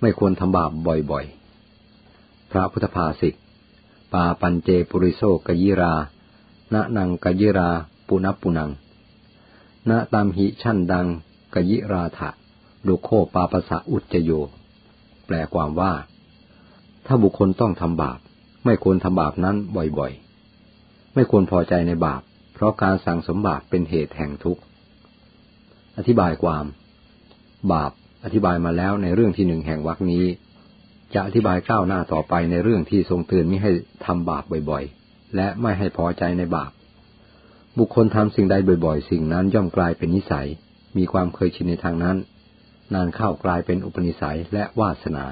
ไม่ควรทำบาปบ่อยๆ พระพุทธภาษิตปาปัญเจปุริโสกยิรา ณนังกยิราปุณปุนัง ณตามหิชั่นดังกยิราถะดุโคปาปะสะอุจโย แปลความว่า ถ้าบุคคลต้องทำบาป ไม่ควรทำบาปนั้นบ่อยๆ ไม่ควรพอใจในบาป เพราะการสั่งสมบาปเป็นเหตุแห่งทุกข์ อธิบายความ บาป อธิบายมาแล้วในเรื่องที่หนึ่งแห่งวรรคนี้ จะอธิบายก้าวหน้าต่อไปในเรื่องที่ทรงเตือนไม่ให้ทำบาปบ่อยๆ และไม่ให้พอใจในบาป บุคคลทำสิ่งใดบ่อยๆ สิ่งนั้นย่อมกลายเป็นนิสัย มีความเคยชินในทางนั้น นานเข้ากลายเป็นอุปนิสัยและวาสนา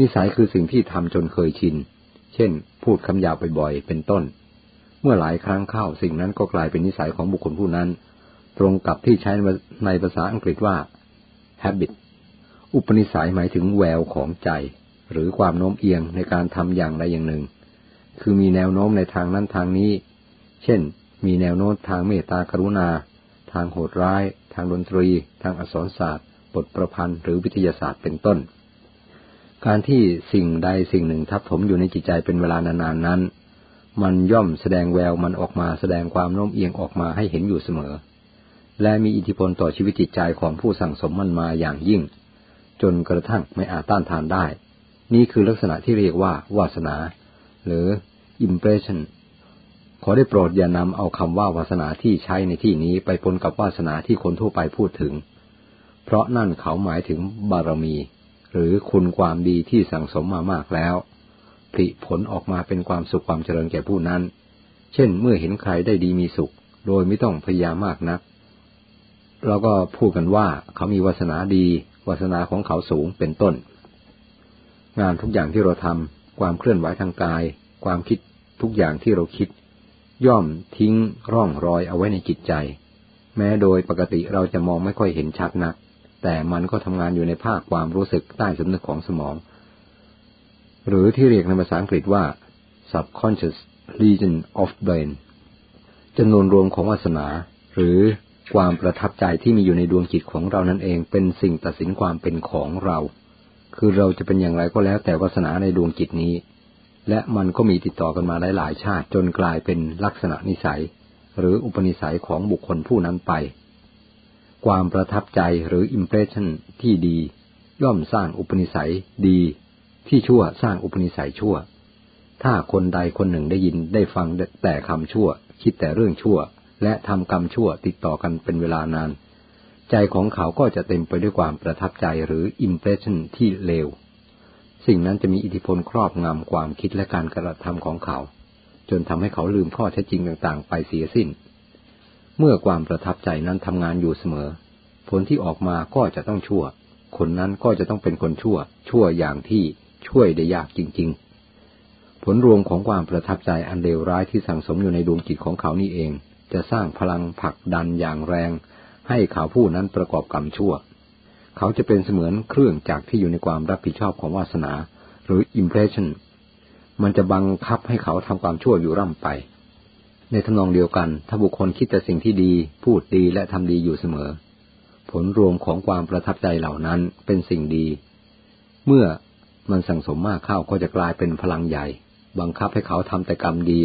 นิสัยคือสิ่งที่ทำจนเคยชิน เช่น พูดคำหยาบบ่อยๆ เป็นต้น เมื่อหลายครั้งเข้าสิ่งนั้นก็กลายเป็นนิสัยของบุคคลผู้นั้น ตรงกับที่ใช้ในภาษาอังกฤษว่า habit อุปนิสัยหมายถึงแววของใจ หรือความโน้มเอียงในการทำอย่างใดอย่างหนึ่ง คือมีแนวโน้มในทางนั้นทางนี้ เช่น มีแนวโน้มทางเมตตากรุณา ทางโหดร้าย ทางดนตรี ทางอักษรศาสตร์ บทประพันธ์ หรือวิทยาศาสตร์เป็นต้น การที่สิ่งใดสิ่งหนึ่งทับถมอยู่ในจิตใจเป็นเวลานานๆนั้น มันย่อมแสดงแววมันออกมาแสดงความโน้มเอียงออกมาให้เห็นอยู่เสมอ และมีอิทธิพลต่อชีวิตจิตใจของผู้สั่งสมมันมาอย่างยิ่ง จนกระทั่งไม่อาจต้านทานได้ นี่คือลักษณะที่เรียกว่า วาสนา หรือ impression ขอได้โปรดอย่านำเอาคำว่าวาสนาที่ใช้ในที่นี้ไปปนกับวาสนาที่คนทั่วไปพูดถึง เพราะนั่นเขาหมายถึงบารมี หรือคุณความดีที่สั่งสมมามากแล้วผลิผลออกมาเป็นความสุขความเจริญแก่ผู้นั้น เช่นเมื่อเห็นใครได้ดีมีสุข โดยไม่ต้องพยายามมากนัก เราก็พูดกันว่าเขามีวาสนาดี วาสนาของเขาสูงเป็นต้น งานทุกอย่างที่เราทำความเคลื่อนไหวทางกาย ความคิดทุกอย่างที่เราคิด ย่อมทิ้งร่องรอยเอาไว้ในจิตใจ แม้โดยปกติเราจะมองไม่ค่อยเห็นชัดนัก แต่มันก็ทำงานอยู่ในภาคความรู้สึกใต้สำนึกของสมอง หรือที่เรียกในภาษาอังกฤษว่า subconscious region of brain จำนวนรวมของวาสนา หรือ ความประทับใจที่มีอยู่ในดวงจิตของเรานั่นเองเป็นสิ่งตัดสินความเป็นของเรา คือเราจะเป็นอย่างไรก็แล้วแต่วาสนาในดวงจิตนี้ และมันก็มีติดต่อกันมาหลายๆชาติจนกลายเป็นลักษณะนิสัย หรืออุปนิสัยของบุคคลผู้นั้นไป ความประทับใจหรืออิมเพรสชันที่ดี ย่อมสร้างอุปนิสัยดี ที่ชั่วสร้างอุปนิสัยชั่ว ถ้าคนใดคนหนึ่งได้ยินได้ฟังแต่คำชั่ว คิดแต่เรื่องชั่ว และทำกรรมชั่วติดต่อกันเป็นเวลานาน ใจของเขาก็จะเต็มไปด้วยความประทับใจหรืออิมเพรสชันที่เลว สิ่งนั้นจะมีอิทธิพลครอบงำความคิดและการกระทำของเขา จนทำให้เขาลืมข้อเท็จจริงต่างๆ ไปเสียสิ้น เมื่อความประทับใจนั้นทำงานอยู่เสมอ ผลที่ออกมาก็จะต้องชั่ว คนนั้นก็จะต้องเป็นคนชั่ว ชั่วอย่างที่ช่วยได้ยากจริง ๆ ผลรวมของความประทับใจอันเลวร้ายที่สั่งสมอยู่ในดวงจิตของเขานี่เอง จะสร้างพลังผลักดันอย่างแรง ให้เขาผู้นั้นประกอบกรรมชั่ว เขาจะเป็นเสมือนเครื่องจักรที่อยู่ในความรับผิดชอบของวาสนา หรือ impression มันจะบังคับให้เขาทำความชั่วอยู่ร่ำไป ในทำนองเดียวกัน ถ้าบุคคลคิดแต่สิ่งที่ดี พูดดีและทำดีอยู่เสมอ ผลรวมของความประทับใจเหล่านั้นเป็นสิ่งดี เมื่อมันสั่งสมมากเข้าก็จะกลายเป็นพลังใหญ่ บังคับให้เขาทำแต่กรรมดี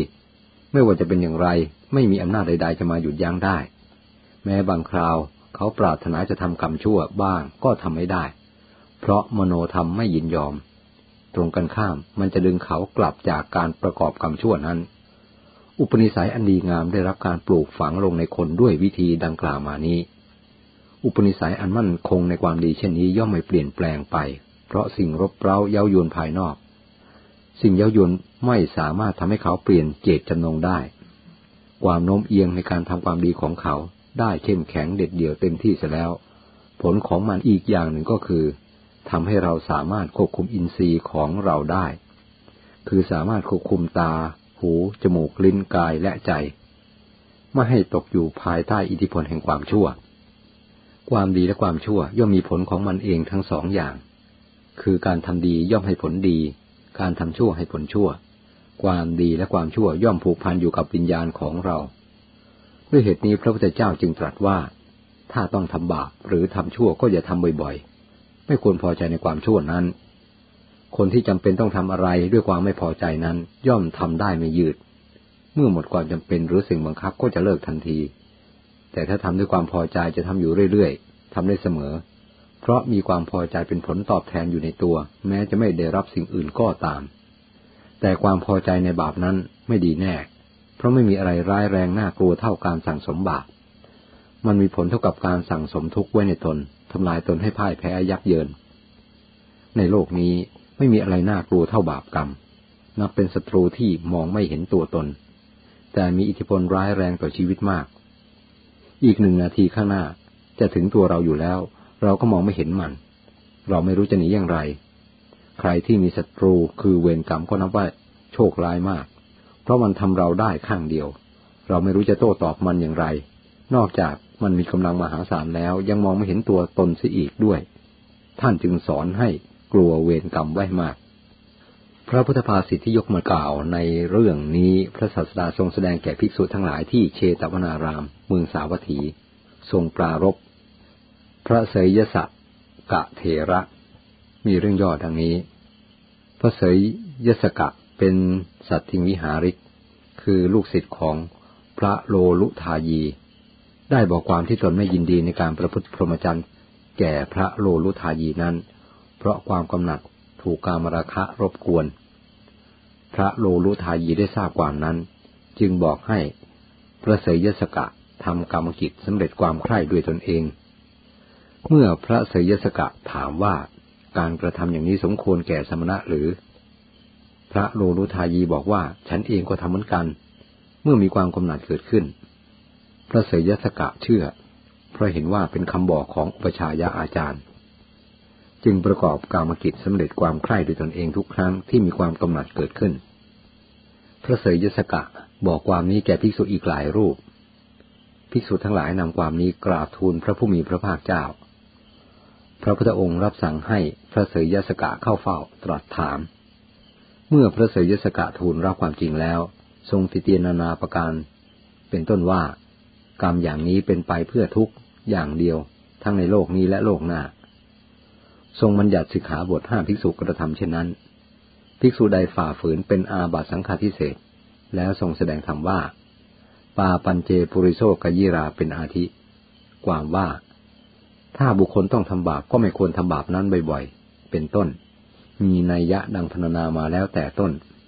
ไม่ว่าจะเป็นอย่างไร ไม่มีอำนาจใด ๆ จะมาหยุดยั้งได้ แม้บางคราว เขาปรารถนาจะทำกรรมชั่วบ้างก็ทำไม่ได้ เพราะมโนธรรมไม่ยินยอม ตรงกันข้ามมันจะดึงเขากลับจากการประกอบกรรมชั่วนั้น อุปนิสัยอันดีงามได้รับการปลูกฝังลงในคนด้วยวิธีดังกล่าวมานี้ อุปนิสัยอันมั่นคงในความดีเช่นนี้ย่อมไม่เปลี่ยนแปลงไป เพราะสิ่งรบเร้าเย้ายวนภายนอก สิ่งเย้ายวนไม่สามารถทำให้เขาเปลี่ยนเจตจำนงได้ ความโน้มเอียงในการทำความดีของเขาได้เข้มแข็งเด็ดเดี่ยวเต็มที่เสียแล้ว ผลของมันอีกอย่างหนึ่งก็คือทำให้เราสามารถควบคุมอินทรีย์ของเราได้ คือสามารถควบคุมตา หู จมูก ลิ้น กาย และใจ ไม่ให้ตกอยู่ภายใต้อิทธิพลแห่งความชั่ว ความดีและความชั่วย่อมมีผลของมันเองทั้งสองอย่าง คือการทำดีย่อมให้ผลดี การทำชั่วให้ผลชั่ว ความดีและความชั่วย่อมผูกพันอยู่กับวิญญาณของเรา ด้วยเหตุนี้พระพุทธเจ้าจึงตรัสว่า ถ้าต้องทำบาปหรือทำชั่วก็อย่าทำบ่อยๆ ไม่ควรพอใจในความชั่วนั้น คนที่จำเป็นต้องทำอะไรด้วยความไม่พอใจนั้น ย่อมทำได้ไม่ยืด เมื่อหมดความจำเป็นหรือสิ่งบังคับก็จะเลิกทันที แต่ถ้าทำด้วยความพอใจจะทำอยู่เรื่อยๆทำได้เสมอ เพราะมีความพอใจเป็นผลตอบแทนอยู่ในตัว แม้จะไม่ได้รับสิ่งอื่นก็ตาม แต่ความพอใจในบาปนั้นไม่ดีแน่ เพราะไม่มีอะไรร้ายแรงน่ากลัวเท่าการสั่งสมบาป มันมีผลเท่ากับการสั่งสมทุกข์ไว้ในตนทำลายตนให้พ่ายแพ้ยับเยิน ในโลกนี้ไม่มีอะไรน่ากลัวเท่าบาปกรรม นับเป็นศัตรูที่มองไม่เห็นตัวตน แต่มีอิทธิพลร้ายแรงต่อชีวิตมาก อีกหนึ่งนาทีข้างหน้าจะถึงตัวเราอยู่แล้ว เราก็มองไม่เห็นมัน เราไม่รู้จะหนีอย่างไร ใครที่มีศัตรูคือเวรกรรมก็นับว่าโชคร้ายมาก เพราะมันทำเราได้ข้างเดียว เราไม่รู้จะโต้ตอบมันอย่างไร นอกจากมันมีกำลังมหาศาลแล้ว ยังมองไม่เห็นตัวตนเสียอีกด้วย ท่านจึงสอนให้กลัวเวรกรรมไว้มาก พระพุทธภาษิตที่ยกมากล่าวในเรื่องนี้พระศาสดาทรงแสดงแก่ภิกษุทั้งหลายที่เชตวนาราม เมืองสาวัตถี ทรงปรารบ พระเสยยสะกะเทระ มีเรื่องย่อดังนี้ พระเสยยสกะเป็นสัตทิงวิหาริก คือลูกศิษย์ของพระโลลุทายี ได้บอกความที่ตนไม่ยินดีในการประพฤติพรหมจรรย์แก่พระโลลุทายีนั้น เพราะความกำหนัดถูกการมราคะรบกวน พระโลลุทายีได้ทราบความนั้น จึงบอกให้พระเสยยสกะทำกรรมกิจสำเร็จความใคร่ด้วยตนเอง เมื่อพระเสยสกะถามว่าการกระทำอย่างนี้สมควรแก่สมณะหรือ พระโลลุทายีบอกว่าฉันเองก็ทำเหมือนกัน เมื่อมีความกำหนัดเกิดขึ้น พระเสยสกะเชื่อ เพราะเห็นว่าเป็นคำบอกของอุปชายาอาจารย์ จึงประกอบกรรมกิจสำเร็จความใคร่ด้วยตนเองทุกครั้งที่มีความกำหนัดเกิดขึ้น พระเสยสกะบอกความนี้แก่ภิกษุอีกหลายรูป ภิกษุทั้งหลายนำความนี้กราบทูลพระผู้มีพระภาคเจ้า พระพุทธองค์รับสั่งให้พระเสยยสกะเข้าเฝ้าตรัสถาม เมื่อพระเสยยสกะทูลรับความจริงแล้ว ทรงติเตียนานาประการ เป็นต้นว่า กรรมอย่างนี้เป็นไปเพื่อทุกอย่างเดียว ทั้งในโลกนี้และโลกหน้า ทรงบัญญัติสิกขาบทห้าภิกษุกระทำเช่นนั้น ภิกษุใดฝ่าฝืนเป็นอาบัตสังฆาทิเศษแล้วทรงแสดงธรรมว่า ปาปัญเจปุริโซกยิราเป็นอาทิ ความว่า ถ้าบุคคลต้องทำบาปก็ไม่ควรทำบาปนั้นบ่อยๆ เป็นต้น มีนัยยะดังพรรณนามาแล้วแต่ต้น